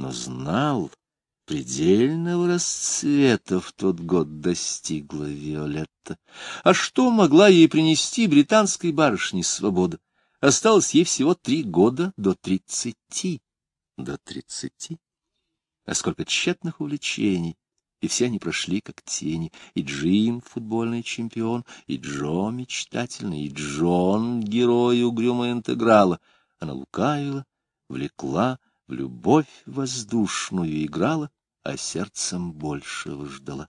но знал, предельного расцвета в тот год достигла Виолетта. А что могла ей принести британской барышне свобода? Осталось ей всего три года до тридцати. До тридцати? А сколько тщетных увлечений! И все они прошли как тени. И Джим, футбольный чемпион, и Джо мечтательный, и Джон, герой угрюмого интеграла. Она лукавила, влекла, любовь воздушную играла, а сердцем большего ждала.